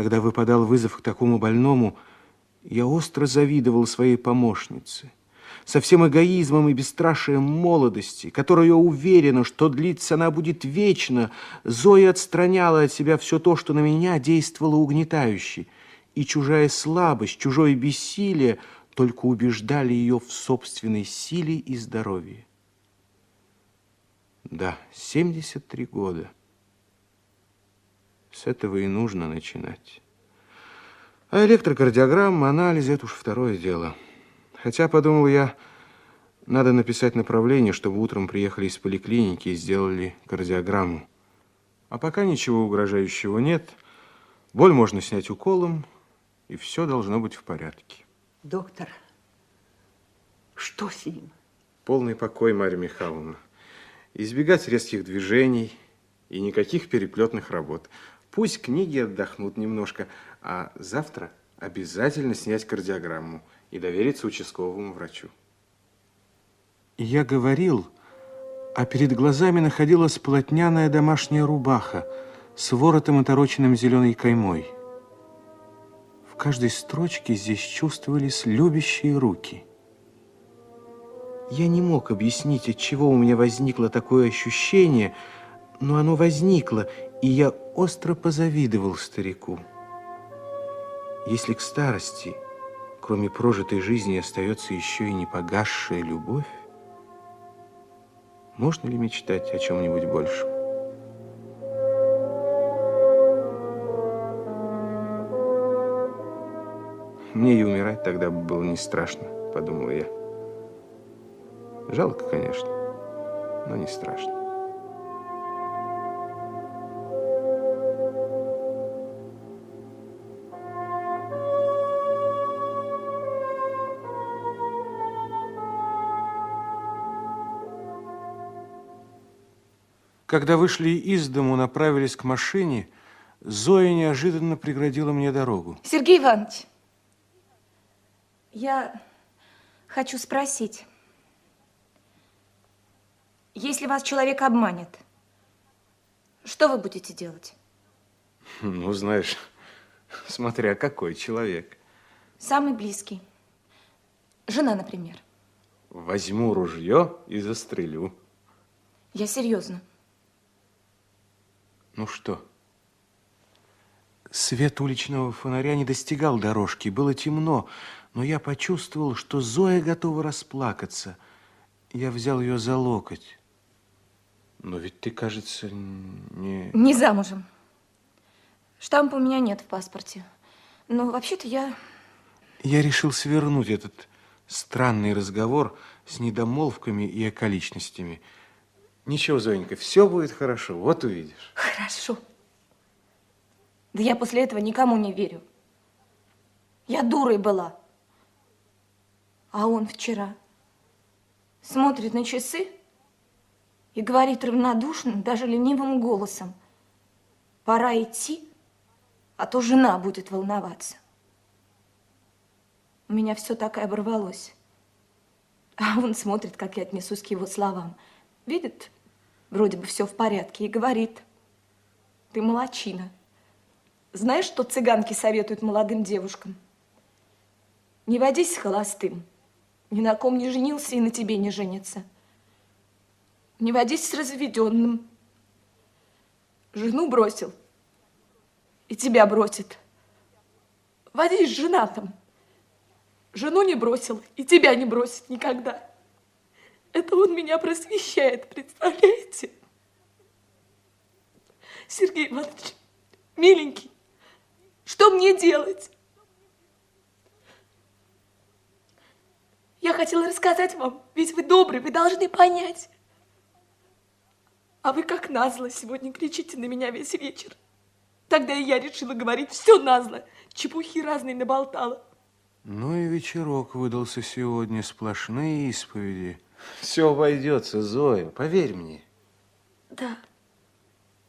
Когда выпадал вызов к такому больному, я остро завидовал своей помощнице. Со всем эгоизмом и бесстрашием молодости, которая уверена, что длиться она будет вечно, Зоя отстраняла от себя все то, что на меня действовало угнетающе. И чужая слабость, чужое бессилие только убеждали ее в собственной силе и здоровье. Да, 73 года. С этого и нужно начинать. А электрокардиограмма, анализ – это уж второе дело. Хотя, подумал я, надо написать направление, чтобы утром приехали из поликлиники и сделали кардиограмму. А пока ничего угрожающего нет, боль можно снять уколом, и все должно быть в порядке. Доктор, что с ним? Полный покой, Марья Михайловна. Избегать резких движений и никаких переплетных работ. Пусть книги отдохнут немножко, а завтра обязательно снять кардиограмму и довериться участковому врачу. Я говорил, а перед глазами находилась полотняная домашняя рубаха с воротом, отороченным зеленой каймой. В каждой строчке здесь чувствовались любящие руки. Я не мог объяснить, от чего у меня возникло такое ощущение, но оно возникло, и я остро позавидовал старику. Если к старости, кроме прожитой жизни, остается еще и непогасшая любовь, можно ли мечтать о чем-нибудь большем? Мне и умирать тогда было не страшно, подумал я. Жалко, конечно, но не страшно. Когда вышли из дому, направились к машине, Зоя неожиданно преградила мне дорогу. Сергей Иванович, я хочу спросить. Если вас человек обманет, что вы будете делать? Ну, знаешь, смотря какой человек. Самый близкий. Жена, например. Возьму ружье и застрелю. Я серьезно. Ну что? Свет уличного фонаря не достигал дорожки, было темно, но я почувствовал, что Зоя готова расплакаться. Я взял ее за локоть. Но ведь ты, кажется, не... Не замужем. Штампа у меня нет в паспорте. Но вообще-то я... Я решил свернуть этот странный разговор с недомолвками и околичностями. Ничего, Зоенька, все будет хорошо, вот увидишь. Хорошо. Да я после этого никому не верю. Я дурой была. А он вчера смотрит на часы и говорит равнодушным, даже ленивым голосом. Пора идти, а то жена будет волноваться. У меня все так и оборвалось. А он смотрит, как я отнесусь к его словам. Видит, вроде бы все в порядке, и говорит, ты молочина. Знаешь, что цыганки советуют молодым девушкам? Не водись с холостым, ни на ком не женился и на тебе не женится. Не водись с разведенным. Жену бросил, и тебя бросит. Водись с женатым. Жену не бросил, и тебя не бросит никогда. Это он меня просвещает, представляете? Сергей Иванович, миленький, что мне делать? Я хотела рассказать вам, ведь вы добрый, вы должны понять. А вы как назло сегодня кричите на меня весь вечер. Тогда и я решила говорить все назло, чепухи разные наболтала. Ну и вечерок выдался сегодня, сплошные исповеди. Все обойдется, Зоя, поверь мне. Да.